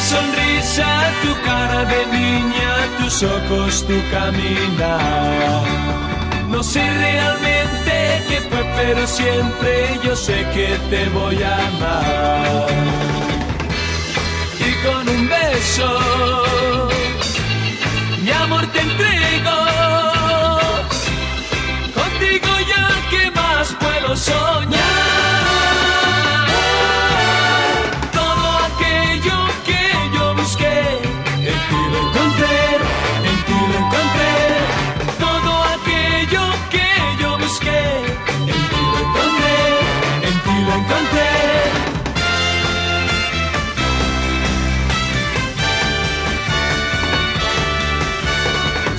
sonrisa, tu cara de niña, tus ojos, tu caminar. No sé realmente qué fue, pero siempre yo sé que te voy a amar. Y con un beso, mi amor te entrego. Contigo ya, ¿qué más puedo soñar?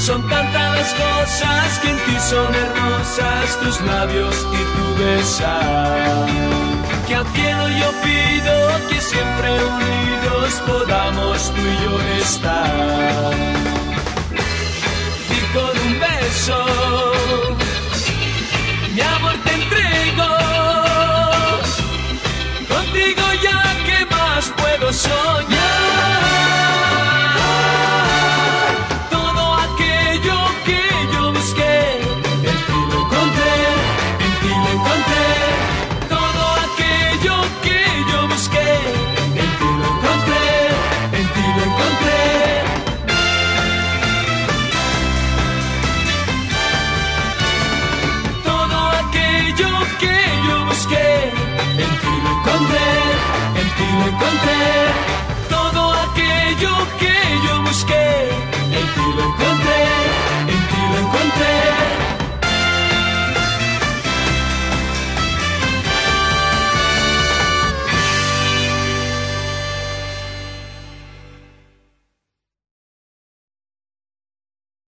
Son tantas las cosas que en ti son hermosas, tus labios y tu besar. Que al cielo yo pido que siempre unidos podamos tú y yo estar. Y con un beso, mi amor te entrego. Contigo ya, ¿qué más puedo soñar? encontrar.